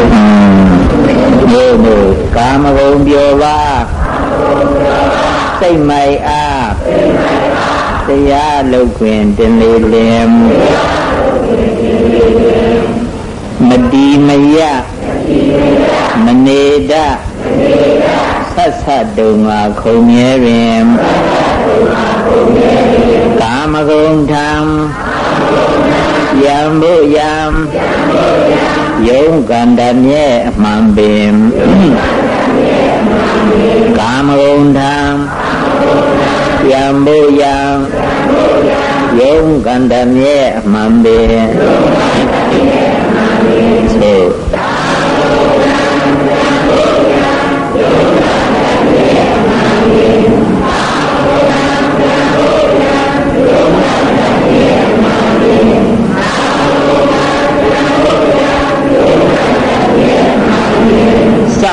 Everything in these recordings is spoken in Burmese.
ဒီလိုကာမဂုဏ်ပြောပါစိတ်မိုက်အားတရားလုတ်ခွင်တင်လေလင်မတီမယမနေတဆက်ဆက်တုံငါခုံမြဲတွင်ကာမဂုဏ်ထံယံဘုယံ ယုံကန္တမြဲအမှန်ပင်ကာမဂုဏ်ထံယံဘုယံယုံကန္တမြဲအမှန်ပင်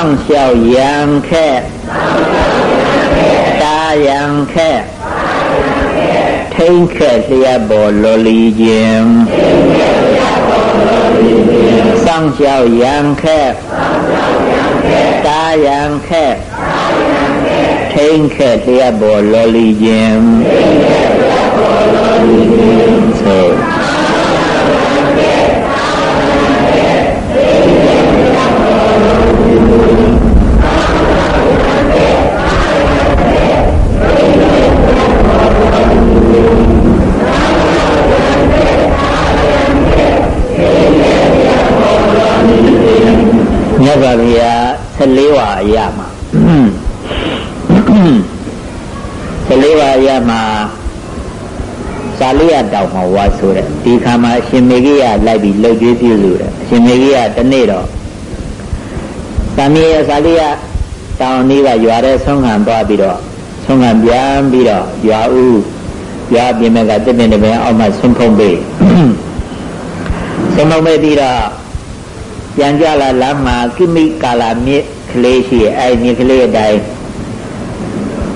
စောင့်ရှောက်ရန်ခက်တာရန်ခက်ထိန်ခက်လျက်ပေါ်လော်လီခြင်းစောင့်ရှောက်ရန်ခက်တာရန်ခက်ထိန်ခက်လျက်ပေါ်လော်လီခြင်းသိ မြတ်စွာဘုရား14ဝါအရမှာ14ဝါအရမှာသာလိယတောင်မှာဝါဆိုတဲ့ဒီခါမှာအရှင်မေကြီးကလိုက်ပြီးလှုပ်ကြွေးပြုလို့တဲ့အရှင်မေကြီးကတနေ့တော့သမီးရဲ့သာလိယတောင်นี้ကရွာတဲ့ဆုံးခံသွားပြီးတော့ဆုံးခံပြန်ပြီးတော့ရွာဦးရွာပြင်မဲ့ကတစ်ပင်တစ်ပင်အောက်မှာဆွန့်ဖုံးပေးဆွန့်ဖုံးပေးပြီးတော့ ပြန်ကြလာလမ်းမှာကိမိကာလာမြစ်ကလေးရှိအဲမြစ်ကလေးအတိုင်း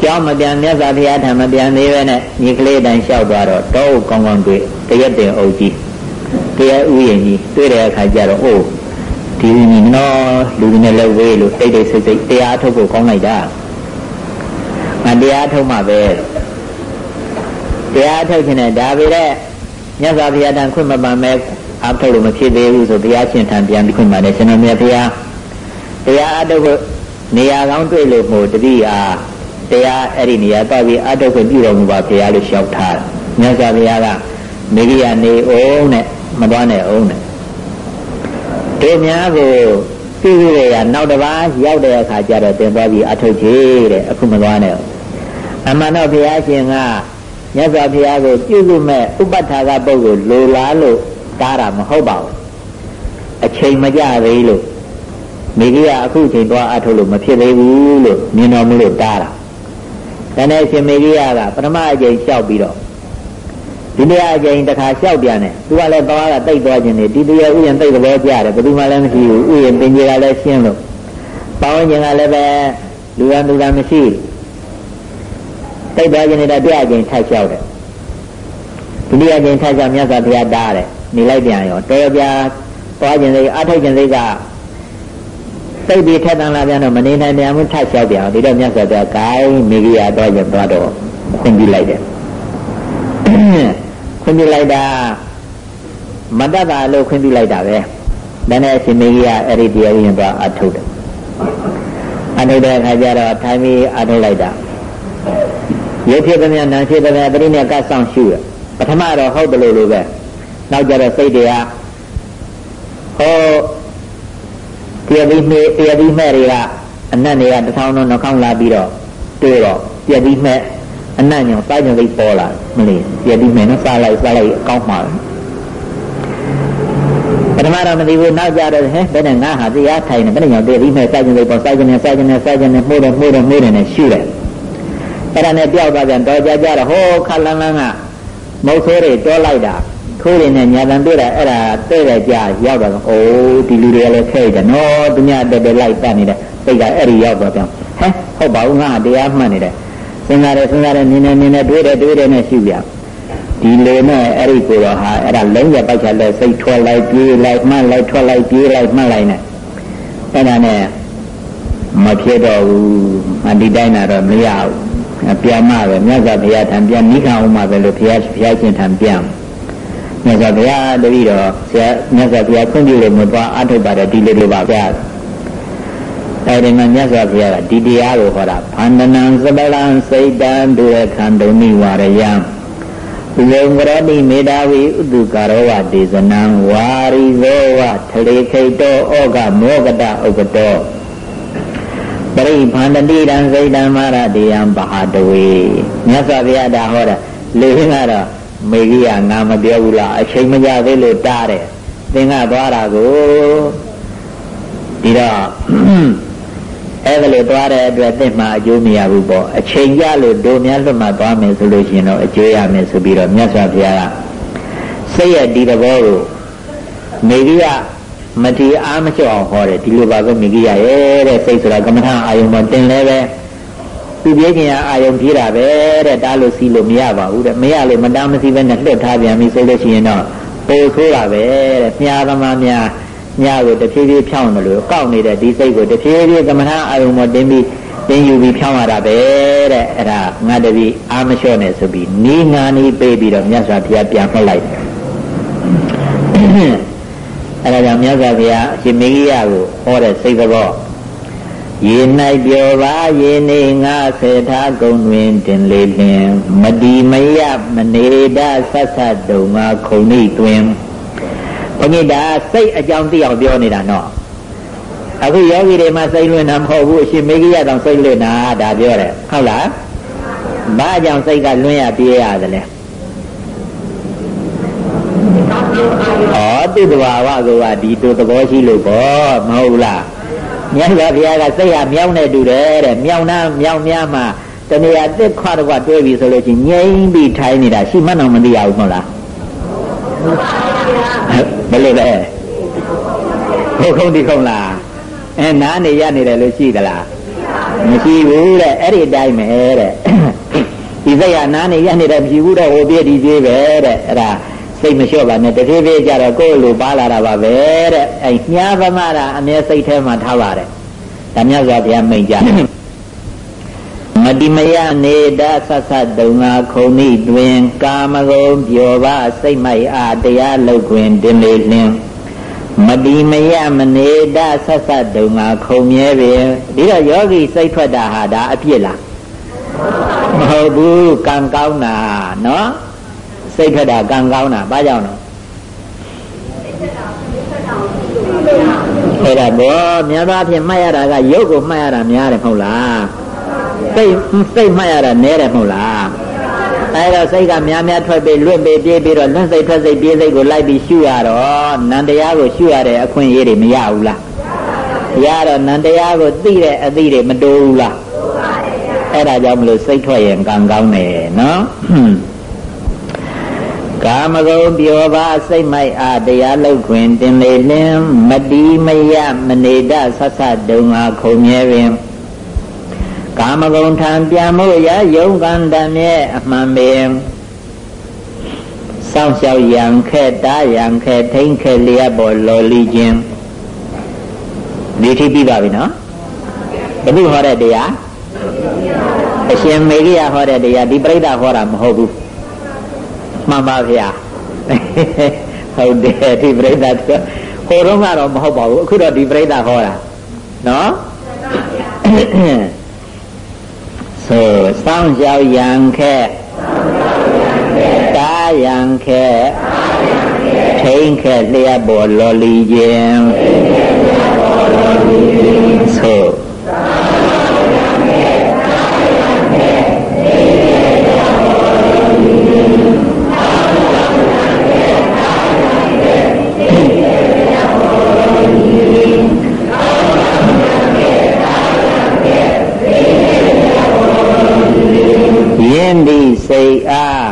ကြောင်းမပြန်မြတ်စွာဘုရားထံမပြန်သေးပဲနဲ့မြစ်ကလေးအတိုင်းလျှောက်သွားတော့တောကောင်းကောင်းတွေ့တရက်တင်အုပ်ကြီးတရားဥယျာဉ်ကြီးတွေ့တဲ့အခါကျတော့အိုးဒီနီနော်လူတွေနဲ့လည်းဝေးလို့တိတ်တိတ်ဆိတ်ဆိတ်တရားထုတ်ဖို့ကောင်းလိုက်တာငါတရားထုတ်မှပဲတရားထုတ်ခြင်းနဲ့ဒါပေမဲ့မြတ်စွာဘုရားတန်ခွင့်မပန်မဲ့ အားထုတ်လို့မဖြစ်သေးဘူးဆိုဘုရားရှင်ထံပြန်ပြီးခွင့်ပါတယ်ရှင်တော်မြတ်ဘုရားတရားအထုတ်ဖို့နေရာကောင်းတွေ့လို့မို့တတိအားတရားအဲ့ဒီနေရာတော့ပြီးအထုတ်ခွင့်ပြုတော်မူပါဘုရားလို့လျှောက်ထားတယ်မြတ်စွာဘုရားကမေဂိယနေအောင်နဲ့မသွားနဲ့အောင်နဲ့တို့များကိုပြုရရနောက်တစ်ပါးရောက်တဲ့အခါကျတော့တင်သွားပြီးအထုတ်ချေတဲ့အခုမသွားနဲ့အမှန်တော့ဘုရားရှင်ကမြတ်စွာဘုရားကိုပြုစုမဲ့ဥပဋ္ဌာကပုဂ္ဂိုလ်လိုလားလို့ တားတာမဟုတ်ပါဘူးအချိန်မကြသေးလို့မိကြီးကအခုချိန်သွားအထုတ်လို့မဖြစ်သေးဘူးလို့မြင်တော်မူလို့တားတာဒါနဲ့ရှင်မိကြီးကပထမအချိန်လျှောက်ပြီးတော့ဒီတရားအချိန်တစ်ခါလျှောက်ပြန်တယ်သူကလည်းသွားကတိတ်သွားခြင်းနေဒီတရားဥယျာဉ်တိတ်သဘောကျတယ်ဘယ်သူမှလည်းမရှိဘူးဥယျာဉ်ပင်ကြီးကလည်းရှင်းလို့ပေါင်းခြင်းကလည်းပဲလူရန်လူရန်မရှိတိတ်သွားခြင်းနေတာတရားအချိန်ထိုက်လျှောက်တယ်ဒီတရားအချိန်ထိုက်ကြမြတ်စွာဘုရားတားတယ် နေလိုက်ပြန်ရောတော်ပြသွားခြင်းစိတ်အထုတ်ခြင်းစိတ်ကစိတ်ဒီထက်တန်လာပြန်တော့မနေနိုင်ပြန်ဘူးထပ်လျှောက်ပြန်ဒီတော့မြတ်စွာဘုရားဂိုင်းမိဂိယာတော့ကျသွားတော့ခွင့်ပြုလိုက်တယ်ခွင့်ပြုလိုက်တာမတတ်တာလို့ခွင့်ပြုလိုက်တာပဲဒါနဲ့အရှင်မိဂိယာအဲ့ဒီတရားရင်သွားအထုတ်တယ်အထုတ်တဲ့အခါကျတော့ထိုင်ပြီးအထုတ်လိုက်တာရုပ်ဖြစ်သမျှနာမ်ဖြစ်သမျှပရိနိကဆောင်ရှုရပထမတော့ဟုတ်တယ်လို့လိုပဲ နောက်ကြတော့စိတ်တွေကဟောတရားပြီးမဲ့တရားပြီးမဲ့တွေကအနတ်တွေကတထောင်တော့နှောင်းလာပြီးတော့တွေ့တော့တရားပြီးမဲ့အနတ်ညောစိုက်ညောလေးပေါ်လာမလေးတရားပြီးမဲ့နော်စားလိုက်စားလိုက်အကောင်းမှာပထမတော့မသိဘူးနောက်ကြတော့ဟဲ့ဘယ်နဲ့ငါဟာတရားထိုင်နေဘယ်နဲ့ညောတရားပြီးမဲ့စိုက်ညောလေးပေါ်စိုက်ညောနဲ့စိုက်ညောနဲ့စိုက်ညောနဲ့မှုတယ်မှုတယ်မှုတယ်နဲ့ရှုတယ်အဲ့ဒါနဲ့ပြောက်သွားပြန်တော့ကြကြတော့ဟောခလန်းလန်းကမုတ်ဆိုးတွေတောလိုက်တာ ခိုးတွေနဲ့ညာတန်တွေ့တာအဲ့ဒါတဲ့တဲ့ကြာရောက်တော့အိုးဒီလူတွေကလည်းဖဲ့တယ်နော်သူများတက်တက်လိုက်ပတ်နေတယ်စိတ်ကအဲ့ဒီရောက်တော့ပြန်ဟဲ့ဟုတ်ပါဘူးငါတရားမှတ်နေတယ်စဉ်းစားတယ်စဉ်းစားတယ်နင်းနေနင်းနေတွေးတယ်တွေးတယ်နဲ့ရှုပြဒီလေနဲ့အဲ့ဒီကိုတော့ဟာအဲ့ဒါလုံးရပိုက်ချလဲစိတ်ထွက်လိုက်ပြေးလိုက်မှတ်လိုက်ထွက်လိုက်ပြေးလိုက်မှတ်လိုက်နဲ့အဲ့ဒါနဲ့မဖြစ်တော့ဘူးအဒီတိုင်းတော့မရဘူးပြန်မှပဲမြတ်စွာဘုရားထံပြန်မိခံအောင်မှပဲလို့ဘုရားဘုရားရှင်ထံပြန် မြတ်စွာဘုရားတပည့်တော်ဆရာမြတ်စွာဘုရားခွင့်ပြုလို့မသွားအထုတ်ပါတယ်ဒီလိုလိုပါဗျာအဲဒီမှာမြတ်စွာဘုရားကဒီတရားကိုဟောတာဖန္ဒနံသပလံစိတ်တံဒုရခန္တုံနိဝရယံလုံကရတိမေတာဝိဥတုကာရောဝဒေသနံဝါရိဇောဝထလေခိတောဩဃမောကတဥပတောပရိဖန္တတိတံစိတ်တံမာရတေယံပဟာတဝေမြတ်စွာဘုရားဒါဟောတာလေဟင်းကတော့ မေကြီးကငါမပြောဘူးလားအချိန်မကြသေးလို့တားတယ်သင်ကသွားတာကိုဒီတော့အဲ့ဒါလိုသွားတဲ့အတွက်သင်မှအကျိုးမရဘူးပေါ့အချိန်ကြလို့ဒုများလွတ်မှသွားမယ်ဆိုလို့ရှိရင်တော့အကျိုးရမယ်ဆိုပြီးတော့မြတ်စွာဘုရားကစိတ်ရဲ့ဒီသဘောကိုမေကြီးကမတီအားမလျှော့အောင်ဟောတယ်ဒီလိုပါပဲမေကြီးရရဲ့တဲ့စိတ်ဆိုတာကမ္မထာအာယုံပေါ်တင်လဲပဲ သူပြေးခင်ရအာယုံပြေးတာပဲတဲ့တားလို့စီးလို့မရပါဘူးတဲ့မရလို့မတားမစီးပဲနဲ့လွတ်ထားပြန်ပြီဆိုလို့ရှိရင်တော့ပိုဆိုးတာပဲတဲ့မြားသမားများညကိုတဖြည်းဖြည်းဖြောင်းတယ်လို့ကောက်နေတဲ့ဒီစိတ်ကိုတဖြည်းဖြည်းကမ္မထာအာယုံပေါ်တင်ပြီးတင်ယူပြီးဖြောင်းရတာပဲတဲ့အဲ့ဒါငါတပည့်အာမလျှော့နဲ့ဆိုပြီးနီးငါနီးပေးပြီးတော့မြတ်စွာဘုရားပြန်ထွက်လိုက်တယ်အဲ့ဒါကြောင့်မြတ်စွာဘုရားအရှင်မေဂိယကိုဟောတဲ့စိတ်သဘော ရေ၌ပြောပါရေနေငါဆေထားကုံတွင်တင်လေလင်မတီမယမနေတာဆက်ဆက်တုံငါခုံဤတွင်ဘုန်းကြီးဒါစိတ်အကြောင်းသိအောင်ပြောနေတာနော်အခုယောဂီတွေမှာစိတ်လွင်တာမဟုတ်ဘူးအရှင်မေဂိယတောင်စိတ်လွင်တာဒါပြောတယ်ဟုတ်လားဘာကြောင့်စိတ်ကလွင်ရပြေးရတယ်လဲဩသူ့တဘာဝကဒီတို့သဘောရှိလို့ပေါ့မဟုတ်လား မြတ်စွာဘုရားကစိတ်ဟာမြောင်းနေတူတယ်တဲ့မြောင်းနှမ်းမြောင်းများမှာတဏှာတစ်ခွားတစ်ခွားတွဲပြီဆိုလို့ချင်းငြိမ့်ပြီးထိုင်နေတာရှိမှန်းတော့မသိရဘူးမဟုတ်လားဘယ်လိုလဲဘုခုံးဒီခုံးလားအဲနားနေရနေတယ်လို့ရှိသလားမရှိဘူးတဲ့အဲ့ဒီတိုင်းပဲတဲ့ဒီစိတ်ဟာနားနေရနေတယ်မရှိဘူးတော့ဟိုပြည့်ဒီပြေးပဲတဲ့အဲ့ဒါ စိတ်မလျှော့ပါနဲ့တဖြည်းဖြည်းကြတော့ကိုယ်လိုပါလာတာပါပဲတဲ့အဲညာပမတာအမြဲစိတ်ထဲမှာထားပါတယ်ဒါမြတ်စွာဘုရားမိန့်ကြမတိမယနေတာဆဆတုံငါခုံဤတွင် ကာမဂုံပြောပါစိတ်မိုက်အားတရားလောက်တွင်တင်လေလင်းမတိမယမနေတာဆဆတုံငါခုံမြဲပင်ဒီတော့ယောဂီစိတ်ထွက်တာဟာဒါအပြစ်လားမဟုတ်ဘူးကံကောင်းတာနော် စိတ်ထွက်တာကံကောင်းတာဘာကြောင့်လဲအဲ့ဒါဘောများသောအားဖြင့်မှတ်ရတာကရုပ်ကိုမှတ်ရတာများတယ်မဟုတ်လားစိတ်စိတ်မှတ်ရတာနည်းတယ်မဟုတ်လားအဲ့တော့စိတ်ကများများထွက်ပြီးလွတ်ပြီးပြေးပြီးတော့လွတ်စိတ်ထွက်စိတ်ပြေးစိတ်ကိုလိုက်ပြီးရှုရတော့နန္တရားကိုရှုရတဲ့အခွင့်အရေးတွေမရဘူးလားရတော့နန္တရားကိုသိတဲ့အသိတွေမတိုးဘူးလားအဲ့ဒါကြောင့်မလို့စိတ်ထွက်ရင်ကံကောင်းတယ်နော် ကာမဂုဏ်ပြောပါစိတ်မိုက်အားတရားလောက်ခွင်တင်လေလင်းမတီမယမနေတာဆဆတုံငါခုံမြဲပင်ကာမဂုဏ်ထံပြန်မှုရယုံကံတမြဲအမှန်ပင်စောင့်ရှောက်ရန်ခဲတားရန်ခဲထိန်ခဲလျက်ပေါ်လော်လီခြင်းဒီထိပြီးပါပြီနော်ဘုရားဟောတဲ့တရားအရှင်မေဂိယဟောတဲ့တရားဒီပြိဋ္ဌာဟောတာမဟုတ်ဘူး မှန်ပါဗျာဟုတ်တယ်ဒီပြိဿဟိုတော့ကတော့မဟုတ်ပါဘူးအခုတော့ဒီပြိဿဟောတာနော်ဆိုစောင်းကြောက်ရန်ခဲတာရန်ခဲထိန်ခဲလျက်ပေါ်လော်လီခြင်းဆို စိတ်အား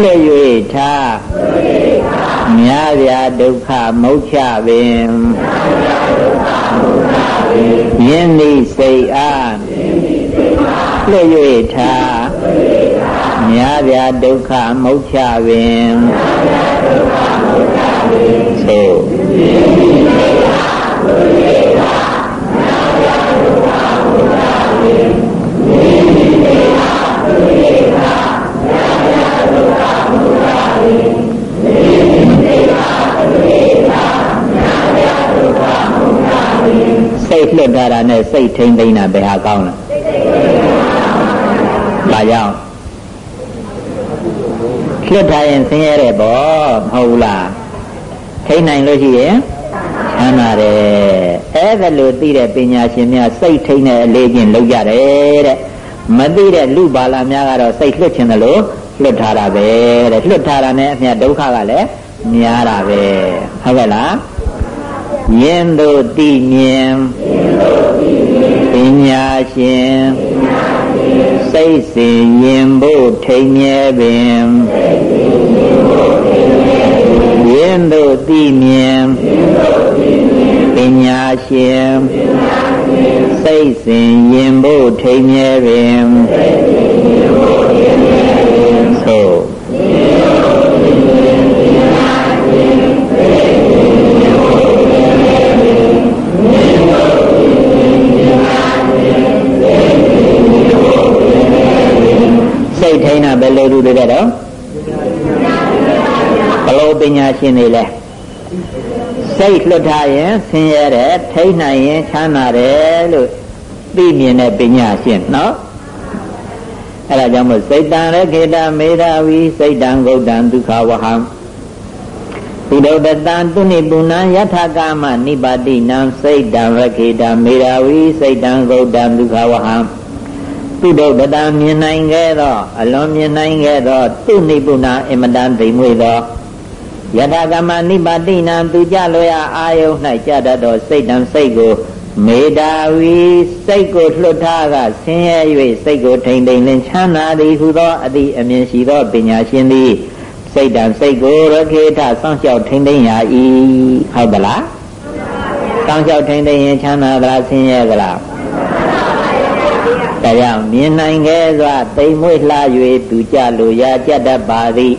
လှည့်၍ထားမြားပြဒုက္ခမုတ်ချပင်ယင်းဤစိတ်အားလှည့်၍ထားမြားပြဒုက္ခမုတ်ချပင်သို့ လွတ်ထားတာနဲ့စိတ်ထိမ့်သိမ့်တာဘယ်ဟာကောင်းလဲဘာကြောင့်လွတ်ထားရင်ဆင်းရဲတယ်ပေါ့မဟုတ်လားထိမ့်နိုင်လို့ရှိရင်ချမ်းသာတယ်အဲ့ဒါလို့သိတဲ့ပညာရှင်များစိတ်ထိမ့်တဲ့အလေးချင်းလုပ်ကြတယ်တဲ့မသိတဲ့လူပါလာများကတော့စိတ်လွတ်ခြင်းတယ်လို့လွတ်ထားတာပဲတဲ့လွတ်ထားတာနဲ့အမြတ်ဒုက္ခကလည်းများတာပဲဟုတ်ကဲ့လားယင်းတို့သိမြင် ပညာရှင်စိတ်စဉ်ရင်ဖို့ထိန်မြဲပင်ယင်းတို့သိမြင်ပညာရှင်စိတ်စဉ်ရင်ဖို့ထိန်မြဲပင် စိတ်ထိန်းတာဘယ်လိုလူတွေတဲ့တော့ဘလို့ပညာရှင်တွေလဲစိတ်လွတ်ထားရင်ဆင်းရဲတယ်ထိန်းနိုင်ရင်ချမ်းသာတယ်လို့သိမြင်တဲ့ပညာရှင်နော်အဲ့ဒါကြောင့်မို့စိတ်တံရခေတမေဓာဝီစိတ်တံဂௌတံဒုက္ခဝဟံသုဒ္ဓတံသူနိပုဏ္ဏယထာကာမနိပါတိနံစိတ်တံရခေတမေဓာဝီစိတ်တံဂௌတံဒုက္ခဝဟံ သူဒုဒတမြင်နိုင်ခဲ့သောအလွန်မြင်နိုင်ခဲ့သောသူနိပုဏ္ဏအမတန်သိမ့်မွေသောယထာကမနိပါတိနံသူကြလောရအာယု၌ကြတတ်သောစိတ်တံစိတ်ကိုမေတ္တာဝီစိတ်ကိုလွတ်ထားကဆင်းရဲ၍စိတ်ကိုထိန်ထိန်လင်းချမ်းသာသည်ဟုသောအသည့်အမြင်ရှိသောပညာရှင်သည်စိတ်တံစိတ်ကိုရခေထစောင့်ရှောက်ထိန်ထိန်ရာ၏ဟုတ်သလားစောင့်ရှောက်ထိန်ထိန်ရင်ချမ်းသာသလားဆင်းရဲသလား တရားမြင်နိုင်ခဲ့စွာတိမ်မွေ့လှ၍သူကြလိုရာကြတတ်ပါသည်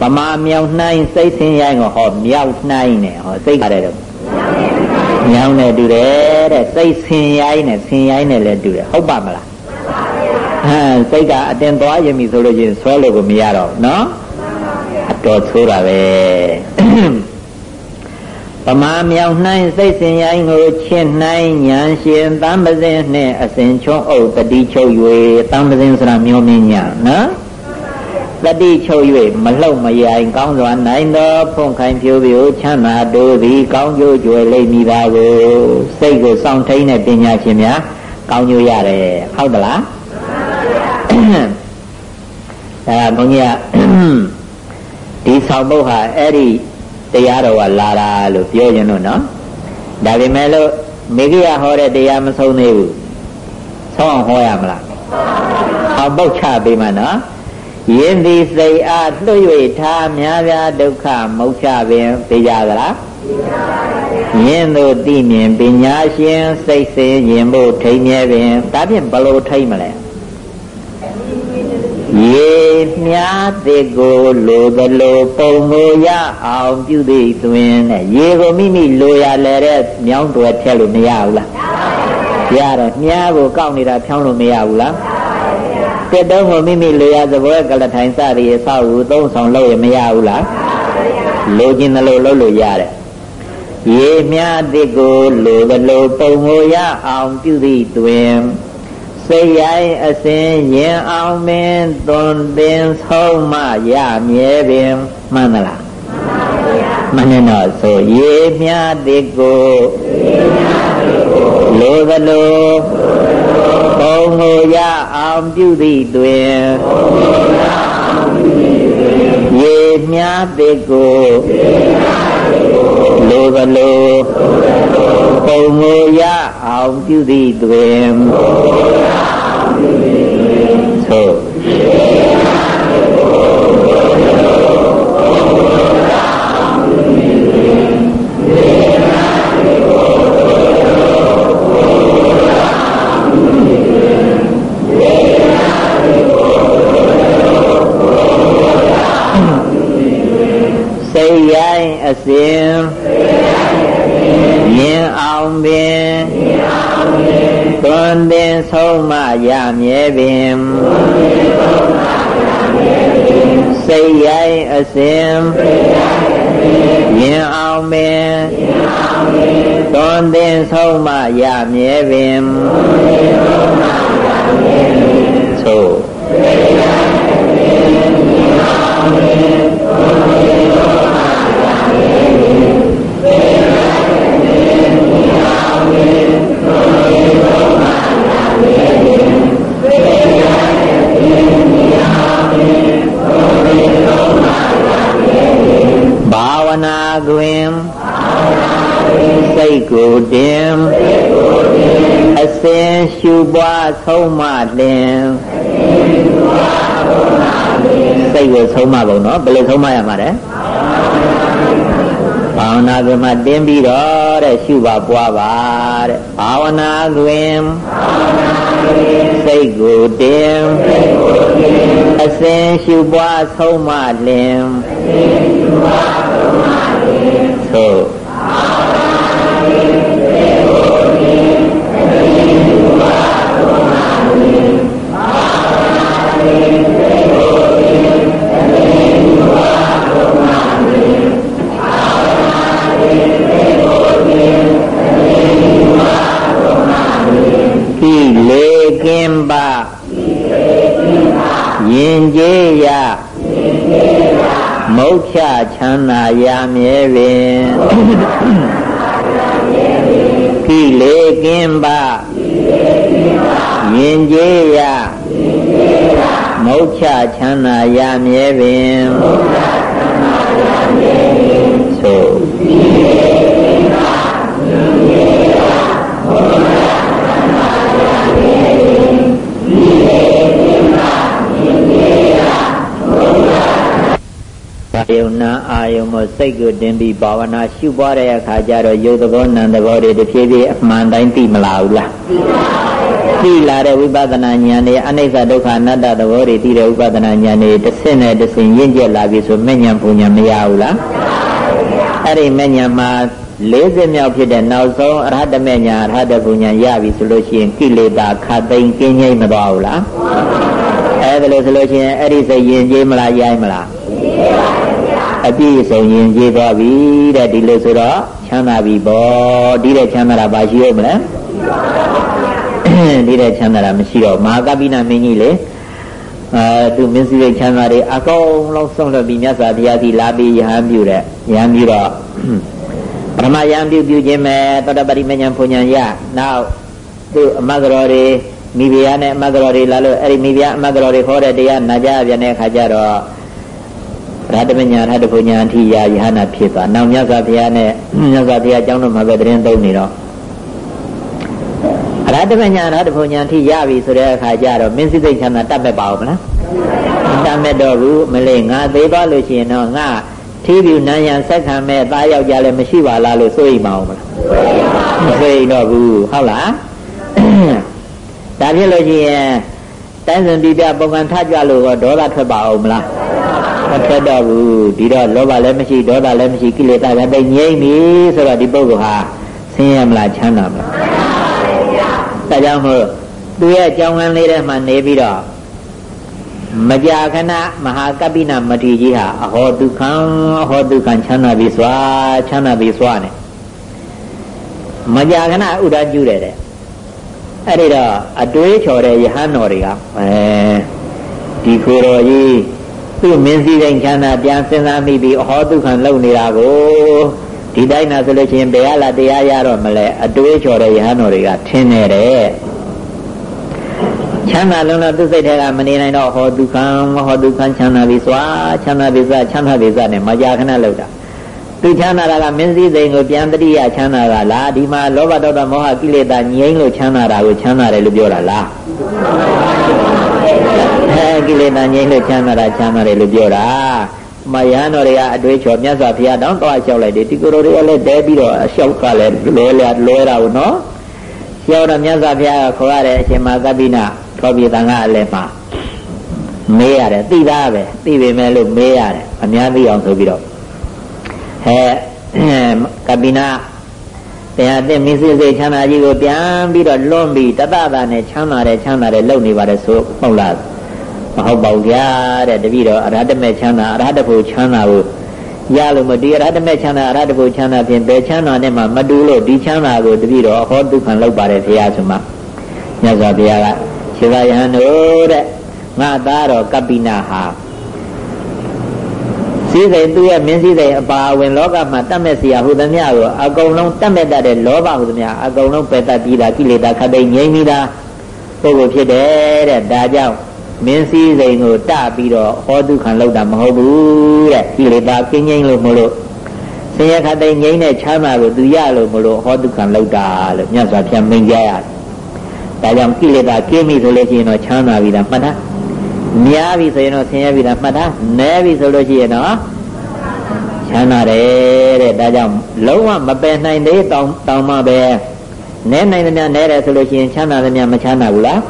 ဗမာမြောင်နှိုင်းစိတ်ဆင်းရဲကိုဟောမြောက်နှိုင်းနဲ့ဟောစိတ်ပါတယ်တော့မြောင်းနဲ့တူတယ်တဲ့စိတ်ဆင်ရိုင်းနဲ့ဆင်ရိုင်းနဲ့လည်းတူတယ်ဟုတ်ပါမလားဟမ်စိတ်ကအတင်သွားရင်ပြီဆိုလို့ချင်းဆွဲလို့ကိုမရတော့နော်အတော်ဆိုးတာပဲ ပမာမြောင်နှိုင်းစိတ်စဉ်ရိုင်းကိုချစ်နှိုင်းဉာဏ်ရှင်တံပဇင်းနှင့်အစဉ်ချုံးအုပ်တတိချုပ်၍တံပဇင်းဆိုတာမျိုးမင်းညာနော်တတိချုပ်၍မလှုပ်မယိုင်ကောင်းစွာနိုင်သောဖုန်ခိုင်ဖြိုးဖြိုးချမ်းသာတို့သည်ကောင်းကျိုးကျွယ်လိမ့်မည်ပါကိုစိတ်ကိုစောင့်ထိန်တဲ့ပညာရှင်များကောင်းကျိုးရတယ်ဟုတ်သလားအဲဒါဘုန်းကြီးကဒီဆောင်ပုတ်ဟာအဲ့ဒီ တရားတော်ကလာတာလို့ပြောရင်တော့နော်ဒါပေမဲ့လို့မိဂိယဟောတဲ့တရားမဆုံးသေးဘူးဆုံးအောင်ဟောရမလားအောင်ပုတ်ချပေးမှနော်ယင်းသည်စိတ်အားလွတ်၍ထားများပြားဒုက္ခမုတ်ချပင်သိကြသလားယင်းတို့သိမြင်ပညာရှင်စိတ်စင်ရင်ဖို့ထိမြဲပင်ဒါဖြင့်ဘလို့ထိမလဲ ရေမြားတစ်ကိုလိုသလိုပုံကိုရအောင်ပြုသည်သွင်းတဲ့ရေကိုမိမိလိုရလဲတဲ့မြောင်းတွေထည့်လို့မရဘူးလားရတော့မြားကိုကောက်နေတာဖြောင်းလို့မရဘူးလားတစ်တုံးကိုမိမိလိုရသဘောကလထိုင်စရည်အဆောက်အဦသုံးဆောင်လို့ရမရဘူးလားလိုချင်တယ်လို့လုပ်လို့ရတယ်ရေမြားတစ်ကိုလိုသလိုပုံကိုရအောင်ပြုသည်သွင်း စိတ်ရိုင်းအစဉ်ရင်အောင်မင်းသွန်သင်ဆုံးမရမြဲပင်မှန်သလားမှန်တယ်တော့ဆိုရေမြတစ်ကိုလိုသလိုပုံကိုရအောင်ပြုသည့်တွင်ရေမြတစ်ကိုလိုသလိုပုံကိုရအောင်ပြုသည့်တွင် သို့စိ နာတွင်စိတ်ကိုတင်အစဉ်ရှုပွားဆုံးမလင်စိတ်ကိုဆုံးမပုံနော်ဘယ်လိုဆုံးမရမှာလဲဘာဝနာတွင်မှတင်းပြီးတော့တဲ့ရှုပါပွားပါတဲ့ဘာဝနာတွင်စိတ်ကိုတင်အစဉ်ရှုပွားဆုံးမလင် သို့ဤလေကင်းပါယင်ကျေးရ မုတ်ချချမ်းသာရမြဲပင်ဤလေကင်းပါယင်ကျေးရမုတ်ချချမ်းသာရမြဲပင်သို့ အာယုဏအာယုံမစိတ်ကိုတင်ပြီးဘာဝနာရှုပွားတဲ့အခါကျတော့ယုတ်သဘောနံသဘောတွေတဖြည်းဖြည်းအမှန်တိုင်းသိမလာဘူးလားသိလာတဲ့ဝိပဿနာဉာဏ်နဲ့အနိစ္စဒုက္ခအနတ္တသဘောတွေသိတဲ့ဝိပဿနာဉာဏ်တွေတစ်ဆင့်နဲ့တစ်ဆင့်ရင့်ကျက်လာပြီဆိုမဲ့ဉာဏ်ပူဉာဏ်မရဘူးလားအဲ့ဒီမဲ့ဉာဏ်မှာ40မြောက်ဖြစ်တဲ့နောက်ဆုံးအရဟတမေညာအရဟတပူညာရပြီဆိုလို့ရှိရင်ကိလေသာခတ်သိမ်းကင်းငြိမ့်မသွားဘူးလားအဲ့ဒါလို့ဆိုလို့ရှိရင်အဲ့ဒီစိတ်ရင်ကျေးမလားရိုင်းမလား အပြည့်စုံရင်ကျေးသွားပြီတဲ့ဒီလိုဆိုတော့ချမ်းသာပြီပေါ့ဒီတဲ့ချမ်းသာတာပါရှိရမလားဒီတဲ့ချမ်းသာတာမရှိတော့မဟာကပိနာမင်းကြီးလေအဲသူမင်းစီရိတ်ချမ်းသာတွေအကောင်လုံးဆုံးလွတ်ပြီးမြတ်စွာဘုရားစီလာပြီးယဟန်ပြုတဲ့ယဟန်ပြုတော့ပထမယဟန်ပြုပြုခြင်းမဲ့သောတပတိမဉ္ဇဉ်ဘုံဉ္ဇဉ်ရနောက်သူအမတ်ကတော်တွေမိဖုရားနဲ့အမတ်ကတော်တွေလာလို့အဲ့ဒီမိဖုရားအမတ်ကတော်တွေဟောတဲ့တရားနာကြပြန်တဲ့အခါကျတော့ ရတ္တမညာရတ္တဘုညာအထိရာယဟနာဖြစ်သွားနောက်မြတ်စွာဘုရားနဲ့မြတ်စွာဘုရားအကြောင်းတော်မှာပဲတရင်သုံးနေတော့ရတ္တမညာရတ္တဘုညာအထိရပြီဆိုတဲ့အခါကျတော့မင်းစိတ်ချမ်းသာတတ်မဲ့ပါဦးမလားတတ်မဲ့တော့ဘူးမလေးငါသေးသွားလို့ရှိရင်တော့ငါထီးပြူနန်းရံဆက်ခံမဲ့သားယောက်ျားလည်းမရှိပါလားလို့စိုးရိမ်မအောင်မလားမစိုးရိမ်တော့ဘူးဟုတ်လားဒါဖြစ်လို့ရှိရင်တိုင်းစဉ်ပြပြပုံကံထကြလို့ဒေါသထွက်ပါအောင်မလား မထွက်တော့ဘူးဒီတော့လောဘလည်းမရှိဒေါသလည်းမရှိကိလေသာလည်းပဲငြိမ့်ပြီဆိုတော့ဒီပုဂ္ဂိုလ်ဟာဆင်းရဲမလားချမ်းသာမလားဒါကြောင့်မို့သူရဲ့ကြောင်းကန်းလေးထဲမှာနေပြီးတော့မကြာခဏမဟာကပိနမတိကြီးဟာအဟောဒုက္ခံအဟောဒုက္ခံချမ်းသာပြီစွာချမ်းသာပြီစွာနဲ့မကြာခဏဥဒ္ဒကျူးတယ်တဲ့အဲ့ဒီတော့အတွေးချော်တဲ့ယဟန်တော်တွေကအဲဒီကိုယ်တော်ကြီး သူ့မင်းစည်းတိုင်းချမ်းသာပြန်စဉ်းစားမိပြီးအဟောဒုက္ခံလုံနေတာကိုဒီတိုင်းနာဆိုလို့ရှိရင်ဘယ်ရလာတရားရတော့မလဲအတွေးချော်တဲ့ယဟန်တော်တွေကထင်းနေတယ်ချမ်းသာလုံးတော့သူစိတ်ထဲကမနေနိုင်တော့ဟောဒုက္ခံဟောဒုက္ခံချမ်းသာပြီစွာချမ်းသာပြီစွာချမ်းသာပြီစွာနဲ့မကြာခဏလောက်တာသူချမ်းသာတာကမင်းစည်းစိမ်ကိုပြန်တတိယချမ်းသာတာလားဒီမှာလောဘဒေါသမောဟကိလေသာငြိမ်းလို့ချမ်းသာတာကိုချမ်းသာတယ်လို့ပြောတာလား အဲကိလေသာငြိမ်းလို့ချမ်းသာတာချမ်းသာတယ်လို့ပြောတာမယဟန်တော်တွေကအတွေးချော်မြတ်စွာဘုရားတောင်းတော့လျှောက်လိုက်တယ်ဒီကိုယ်တော်တွေကလည်းတဲပြီးတော့အလျှောက်ကလည်းလွဲလွဲလွဲတာဘူးနော်လျှောက်တော့မြတ်စွာဘုရားကခေါ်ရတဲ့အရှင်မာသဗ္ဗိနထောပြေတန်ကအလည်းမှာမေးရတယ်သိသားပဲသိပေမဲ့လို့မေးရတယ်အများသိအောင်ဆိုပြီးတော့ဟဲ့ကပိနာ တရားသိမင်းစိစိတ်ချမ်းသာကြီးကိုပြန်ပြီးတော့လွန်ပြီးတတတာနဲ့ချမ်းသာတယ်ချမ်းသာတယ်လုပ်နေပါတယ်ဆိုဟုတ်လားမဟုတ်ပါဘူးဗျာတဲ့တပည့်တော်အရဟတမေချမ်းသာအရဟတဖို့ချမ်းသာကိုရလို့မဒီအရဟတမေချမ်းသာအရဟတဖို့ချမ်းသာဖြင့်ဘယ်ချမ်းသာနဲ့မှမတူလို့ဒီချမ်းသာကိုတပည့်တော်ဟောဒုက္ခလောက်ပါတယ်ဘုရားဆိုမှမြတ်စွာဘုရားကရှင်သာယဟန်တို့တဲ့ငါသားတော်ကပိနာဟာ စည်းစိမ်သူ့ရဲ့မင်းစည်းစိမ်အပါဝင်လောကမှာတတ်မဲ့စရာဟူသမျှကိုအကုန်လုံးတတ်မဲ့တတ်တဲ့လောဘဟူသမျှအကုန်လုံးပယ်တတ်ပြီးတာကိလေသာခတ်သိမ်းငြိမ်းပြီးတာပုဂ္ဂိုလ်ဖြစ်တယ်တဲ့ဒါကြောင့်မင်းစည်းစိမ်ကိုတပြီးတော့ဟောဒုက္ခလောက်တာမဟုတ်ဘူးတဲ့ကိလေသာကင်းငြိမ်းလို့မလို့ဆင်းရဲခတ်သိမ်းငြိမ်းတဲ့ချမ်းသာကိုသူရလို့မလို့ဟောဒုက္ခလောက်တာလို့မြတ်စွာဘုရားမိန့်ကြရတယ်ဒါကြောင့်ကိလေသာကင်းပြီဆိုလို့ရှိရင်တော့ချမ်းသာပြီလားမှတ်သား များပြီဆိုရင်တော့ဆင်းရဲပြီလားမှတ်သားနည်းပြီဆိုလို့ရှိရင်တော့ချမ်းသာတယ်တဲ့ဒါကြောင့်လုံးဝမပယ်နိုင်သေးတောင်းတောင်းမှပဲနည်းနိုင်သမျှနည်းတယ်ဆိုလို့ရှိရင်ချမ်းသာသမျှမချမ်းသာဘူးလား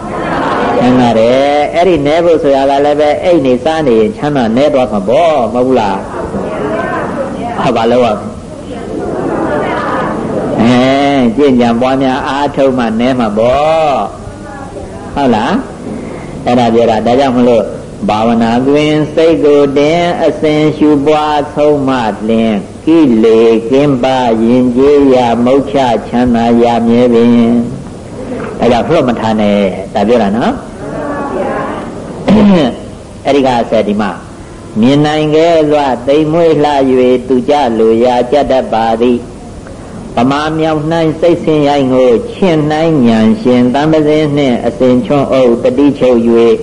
ချမ်းသာတယ်အဲ့ဒီနည်းဖို့ဆိုရတာလည်းပဲအိတ်နေစားနေရင်ချမ်းသာနည်းသွားမှာပေါ့မဟုတ်ဘူးလားဟာဘာလို့อ่ะအဲကြင်ကြံပွားများအားထုတ်မှနည်းမှာပေါ့ဟုတ်လား အဲ့ဒါပြောတာဒါကြောင့်မလို့ဘာဝနာတွင်စိတ်ကိုတင်အစဉ်ရှုပွားဆုံးမလင်ကိလေကင်းပါရင်ကျေးရမုတ်ချချမ်းသာရမြဲပင်အဲဒါဖလို့မထားနဲ့ဒါပြောတာနော်အဲ့ဒီကဆက်ဒီမှာမြင်နိုင်ခဲ့စွာတိမ်မွေးလှ၍သူကြလူရာကြတတ်ပါသည် ပမာမြောင်၌စိတ်ဆင်းရိုင်းကိုချင့်နိုင်ညံရှင်တံပစင်းနှင့်အစဉ်ချွန်းအုပ်တတိချုပ်၍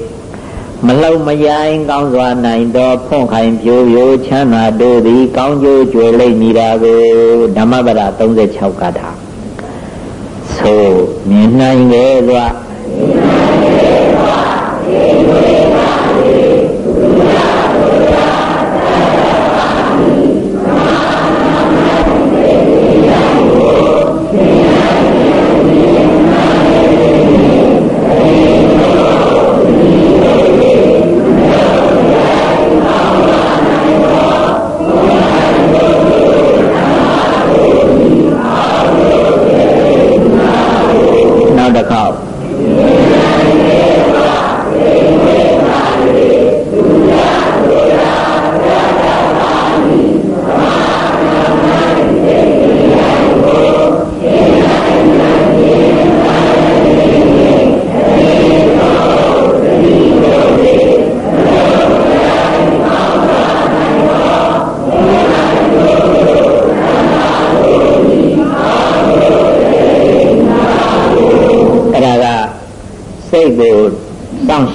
မလုံမရိုင်းကောင်းစွာနိုင်သောဖွန့်ခိုင်ပြိုပြိုချမ်းသာတို့သည် ကောင်းကျိုးကြွယ်လိမ့်မည်တာကိုဓမ္မပဒ36ကထာဆိုမြင်နိုင်ခဲ့စွာမြင်နိုင်ခဲ့စွာသိ ခါ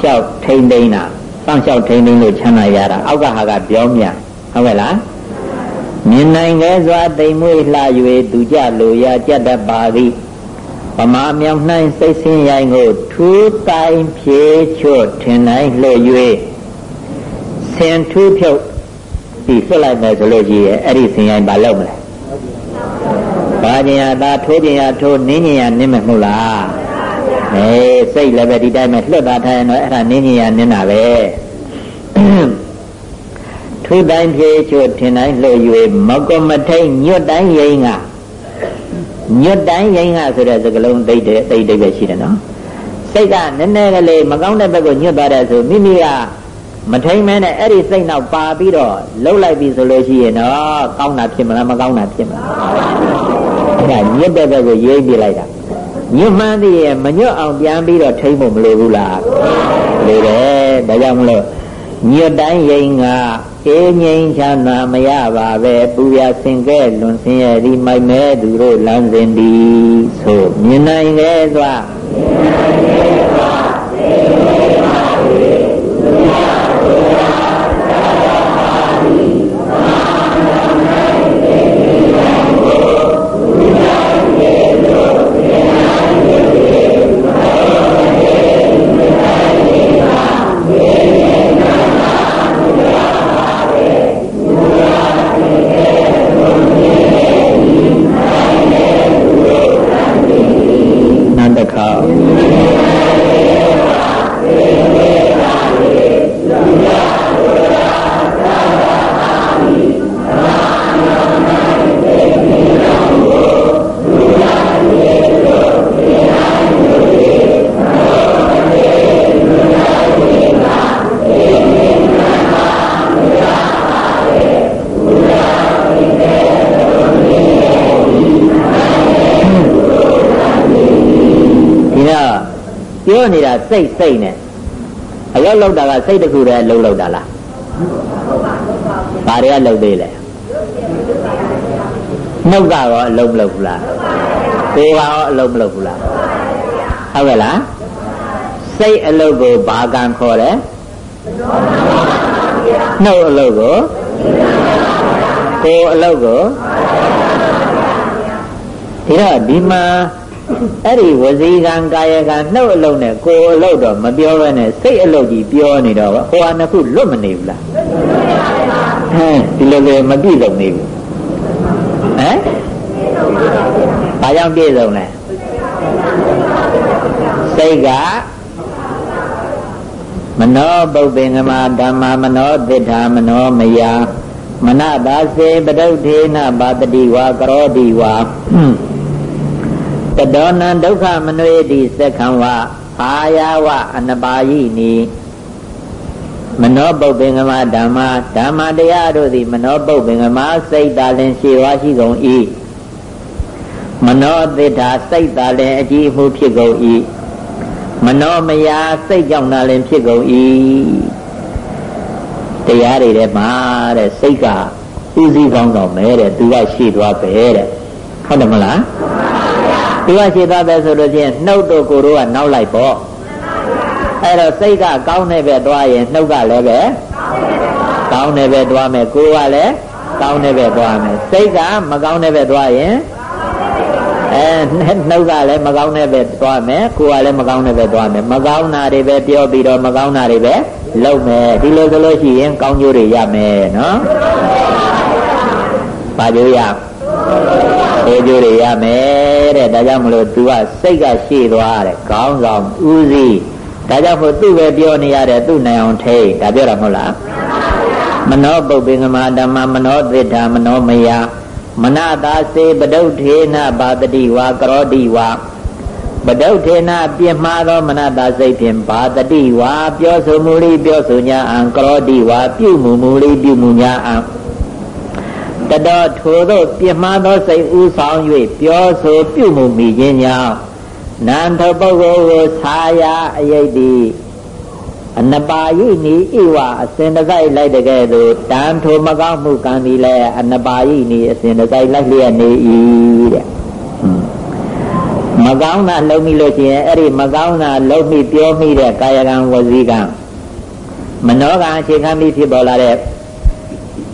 ဝေပါထိန်သိမ်းတာစောင့်ရှောက်ထိန်သိမ်းလို့ချမ်းသာရတာအောက်ကဟာကပြောမြဟုတ်ကဲ့လားမြင်နိုင်ခဲ့စွာတိမ်မွေးလှ၍သူကြလိုရာကြက်တတ်ပါသည်ပမာမြောင်နှိုင်းစိတ်ဆင်းရိုင်းကိုထူးတိုင်းဖြေချွတ်ထင်နိုင်လှ၍ဆင်ထူးဖြုတ်ပြီးဆွလိုက်မယ်ဆိုလို့ရှိရဲ့အဲ့ဒီဆင်ရိုင်းဘာလုပ်မလဲဘာကျင်ရသာထိုးကျင်ရထိုးနင်းကျင်ရနင်းမယ်မဟုတ်လား အဲစိတ်လည်းပဲဒီတိုင်းပဲလွတ်တာထားရင်တော့အဲ့ဒါနင်းညင်ရနင်းတာပဲထိုတိုင်းဖြေချို့ထင်တိုင်းလှ၍မကောမထိန်ညွတ်တိုင်းရင်ကညွတ်တိုင်းရင်ကဆိုတဲ့စကလုံးသိတဲ့သိတဲ့ပဲရှိတယ်နော်စိတ်ကနည်းနည်းကလေးမကောင်းတဲ့ဘက်ကိုညွတ်သွားတဲ့ဆိုမိမိကမထိန်မဲနဲ့အဲ့ဒီစိတ်နောက်ပါပြီးတော့လှုပ်လိုက်ပြီဆိုလို့ရှိရင်တော့ကောင်းတာဖြစ်မလားမကောင်းတာဖြစ်မလားအဲ့ဒါညွတ်တဲ့ဘက်ကိုရေးပြလိုက်တာ ညွတ်မှန်းသိရင်မညွတ်အောင်ပြန်ပြီးတော့ထိမ့်ဖို့မလိုဘူးလားလိုတယ်ဒါကြောင့်မလို့ညွတ်တိုင်းရင်ကအေးငိမ့်ချမ်းသာမရပါပဲပူရဆင်ကဲလွန်ဆင်းရဲဒီမိုက်မဲသူတို့လမ်းစဉ်ဒီဆိုမြင်နိုင်လေသွားမြင်နိုင်လေ နေတာစိတ်စိတ်နဲ့အလောက်လောက်တာကစိတ်တစ်ခုတည်းအလုံးလောက်တာလားဘာတွေကလောက်သေးလဲနှုတ်ကတော့အလုံးမလောက်ဘူးလားကိုယ်ကတော့အလုံးမလောက်ဘူးလားဟုတ်ကဲ့လားစိတ်အလုပ်ကိုဘာကံခေါ်တယ်နှုတ်အလုပ်ကိုကိုယ်အလုပ်ကိုဒီတော့ဒီမှာ အဲ့ဒီဝစီကံကာယကံနှုတ်အလုပ်နဲ့ကိုယ်အလုပ်တော့မပြောဘဲနဲ့စိတ်အလုပ်ကြီးပြောနေတော့ဟိုဟာနှစ်ခုလွတ်မနေဘူးလားဟမ်ဒီလိုလေမပြည့်စုံနေဘူးဟမ်ဘာကြောင့်ပြည့်စုံလဲစိတ်ကမနောပုပ္ပင်္ဂမဓမ္မမနောသစ္ဌာမနောမယမနတာစေပဒုထေနပါတတိဝါကရောတိဝါ တတောနံဒုက္ခမနွေတိသက္ခံဝအာယာဝအနပါယိနိမနောပုပ္ပင်္ဂမဓမ္မဓမ္မတရားတို့သည်မနောပုပ္ပင်္ဂမစိတ်တာလင်ရှိဝါရှိကုန်၏မနောသစ္စာစိတ်တာလင်အကြည့်မှုဖြစ်ကုန်၏မနောမယာစိတ်ကြောင့်သာလင်ဖြစ်ကုန်၏တရားတွေထဲမှာတဲ့စိတ်ကဥစည်းကောင်းတော်မယ်တဲ့သူကရှေ့သွားပဲတဲ့ဟုတ်တယ်မလား သူကရှေ့သွားပဲဆိုလို့ချင်းနှုတ်တို့ကိုယ်တို့ကနောက်လိုက်ပေါ့အဲ့တော့စိတ်ကကောင်းတဲ့ဘက်သွားရင်နှုတ်ကလည်းပဲကောင်းတဲ့ဘက်သွားမယ်ကိုယ်ကလည်းကောင်းတဲ့ဘက်သွားမယ်စိတ်ကမကောင်းတဲ့ဘက်သွားရင်အဲနှုတ်ကလည်းမကောင်းတဲ့ဘက်သွားမယ်ကိုယ်ကလည်းမကောင်းတဲ့ဘက်သွားမယ်မကောင်းတာတွေပဲပြောပြီးတော့မကောင်းတာတွေပဲလုပ်မယ်ဒီလိုဆိုလို့ရှိရင်ကောင်းကျိုးတွေရမယ်နော်ပါကျိုးရအေးကျိုးတွေရမယ် တဲ့ဒါကြောင့်မလို့ तू ကစိတ်ကရှေ့သွားတယ်ကောင်းဆောင်ဦးစီးဒါကြောင့်မို့သူ့ပဲပြောနေရတယ်သူ့နိုင်အောင်ထိဒါပြောတာမဟုတ်လားမနောပုပ္ပင်္ဂမဓမ္မမနောသစ္ဌာမနောမယမနတာစေပဒုထေနပါတတိဝါကရောတိဝါပဒုထေနပြင်းမှားသောမနတာစိတ်ဖြင့်ပါတတိဝါပြောဆိုမူလိပြောဆိုညာအံကရောတိဝါပြုမှုမူလိပြုမှုညာအံ တတော်ထိုသောပြင်းမှားသောစိတ်ဥဆောင်၍ပြောဆိုပြုမှုမိခြင်းကြောင့်နန္ထပုဂ္ဂိုလ်ကိုခြားရာအယိတ်တိအနပါယိနိဣဝအစဉ်တစိုက်လိုက်တကဲ့သို့တန်ထိုမကောင်းမှုကံဒီလဲအနပါယိနိအစဉ်တစိုက်လိုက်လျက်နေ၏တဲ့မကောင်းတာလုံးမိလို့ရှိရင်အဲ့ဒီမကောင်းတာလုံးမိပြောမိတဲ့ကာယကံဝစီကံမနောကံအခြေခံပြီးဖြစ်ပေါ်လာတဲ့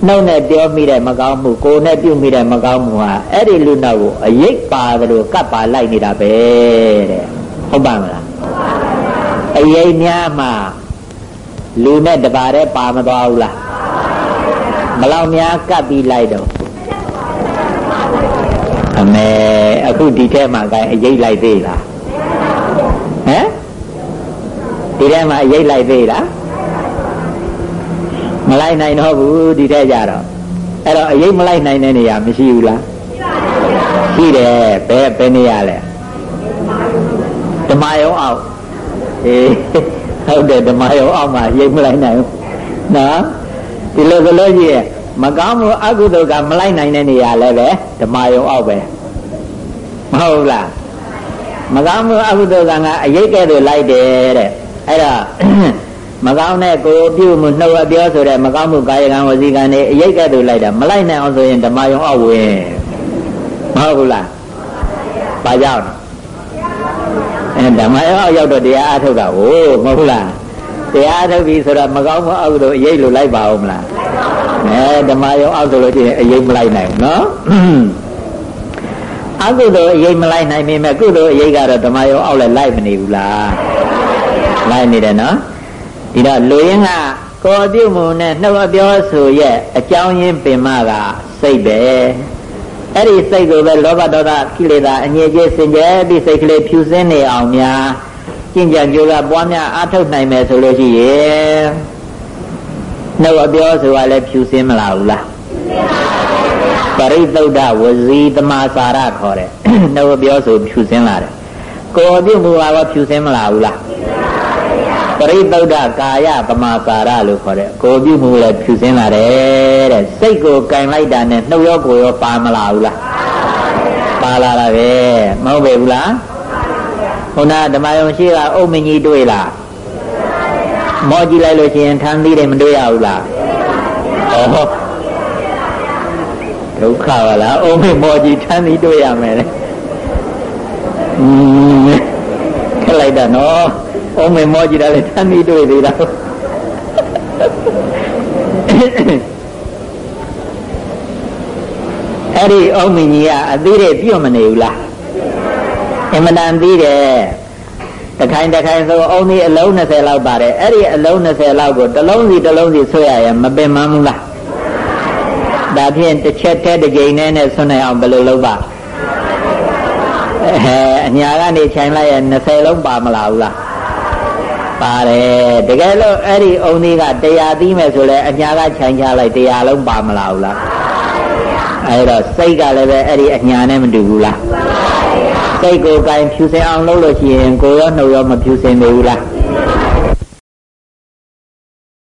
နှုတ်နဲ့ပြောမိတဲ့မကောင်းမှုကိုယ်နဲ့ပြုမိတဲ့မကောင်းမှုဟာအဲ့ဒီလူနောက်ကိုအရိပ်ပါတယ်လို့ကပ်ပါလိုက်နေတာပဲတဲ့ဟုတ်ပါမလားအရိပ်များမှာလူနဲ့တပါးတည်းပါမသွားဘူးလားဘလောက်များကပ်ပြီးလိုက်တော့အမေအခုဒီထဲမှာကအရေးလိုက်သေးလားဟမ်ဒီထဲမှာအရေးလိုက်သေးလား မလိုက်နိုင်တော့ဘူးဒီထဲကြတော့အဲ့တော့အရေးမလိုက်နိုင်တဲ့နေရာမရှိဘူးလားရှိတယ်ဘယ်ဘယ်နေရာလဲဓမ္မယုံအောင်အေးဟုတ်တယ်ဓမ္မယုံအောင်မှာရိပ်မလိုက်နိုင်ဘူးနော်ဒီလိုဆိုလို့ရှိရင်မကောင်းမှုအကုသိုလ်ကမလိုက်နိုင်တဲ့နေရာလည်းပဲဓမ္မယုံအောင်ပဲမဟုတ်လားမကောင်းမှုအကုသိုလ်ကငါအရေးကဲ့သို့လိုက်တယ်တဲ့အဲ့တော့ မကောင်းတဲ့ကိုပြုမှုနှုတ်အပြောဆိုတဲ့မကောင်းမှုကာယကံဝစီကံတွေအရေးကဲ့သို့လိုက်တာမလိုက်နိုင်အောင်ဆိုရင်ဓမ္မယုံအောင်ဝင်မဟုတ်ဘူးလားဘာကြောင့်အဲဓမ္မရောရောက်တော့တရားအထုတ်တာကိုမဟုတ်လားတရားထုတ်ပြီဆိုတော့မကောင်းမအောက်လို့အရေးလို့လိုက်ပါဦးမလားအဲဓမ္မရောအောက်ဆိုလို့ရှိရင်အရေးမလိုက်နိုင်ဘူးနော်အကုသိုလ်အရေးမလိုက်နိုင်ပေမဲ့ကုသိုလ်အရေးကတော့ဓမ္မရောအောက်လည်းလိုက်မနေဘူးလားလိုက်နေတယ်နော် ဒီတော့လူရင်းကကိုယ်ပြုမှုနဲ့နှုတ်အပြောဆိုရဲ့အကြောင်းရင်းပင်မကစိတ်ပဲအဲ့ဒီစိတ်ကိုပဲလောဘဒေါသကိလေသာအငြိအကျေးစင်ကြယ်ပြီးစိတ်ကလေးဖြူစင်းနေအောင်များကျင့်ကြံကြိုးစားပွားများအားထုတ်နိုင်မယ်ဆိုလို့ရှိရင်နှုတ်အပြောဆိုတာလည်းဖြူစင်းမလာဘူးလားပရိသုဒ္ဓဝဇီတမစာရခေါ်တယ်နှုတ်အပြောဆိုဖြူစင်းလာတယ်ကိုယ်ပြုမှုကဖြူစင်းမလာဘူးလား ပရိသုဒ္ဓကာယပမာစာရလို့ခေါ်တယ်ကိုပြုမှုလည်းဖြူစင်းလာတယ်တဲ့စိတ်ကိုကင်လိုက်တာနဲ့နှုတ်ရောကိုယ်ရောပါမလာဘူးလားပါလာတာပဲမဟုတ်ပေဘူးလားဟိုနာဓမ္မယုံရှိကအုံမင်းကြီးတွေ့လားမောကြည့်လိုက်လို့ရှိရင်ထမ်းသီးတယ်မတွေ့ရဘူးလားဩဒုက္ခပါလားအုံမင်းမောကြည့်ထမ်းသီးတွေ့ရမယ်လေอืมခက်လိုက်တာနော် အုံမင်းမောကြည့်တာလေထမ်းသီးတွေ့သေးတာအဲ့ဒီအုံမင်းကြီးကအသေးတွေပြုတ်မနေဘူးလားအင်မတန်သေးတယ်တခိုင်တခိုင်ဆိုအုံဒီအလုံး20လောက်ပါတယ်အဲ့ဒီအလုံး20လောက်ကိုတစ်လုံးစီတစ်လုံးစီဆွဲရရင်မပင်မဘူးလားဒါဖြင့်တစ်ချက်တည်းတစ်ကြိမ်နဲ့နဲ့ဆွနိုင်အောင်ဘယ်လိုလုပ်ပါအဲအညာကနေခြိုင်လိုက်ရင်20လုံးပါမလားဘူးလား ပါတယ်တကယ်လို့အဲ့ဒီအုံဒီကတရားသီးမယ်ဆိုလဲအညာကခြိုင်ချလိုက်တရားလုံးပါမလားဘူးလားအဲ့တော့စိတ်ကလည်းပဲအဲ့ဒီအညာနဲ့မတူဘူးလားစိတ်ကိုကင်ဖြူစင်အောင်လုပ်လို့ရှိရင်ကိုရောနှုတ်ရောမဖြူစင်သေးဘူးလား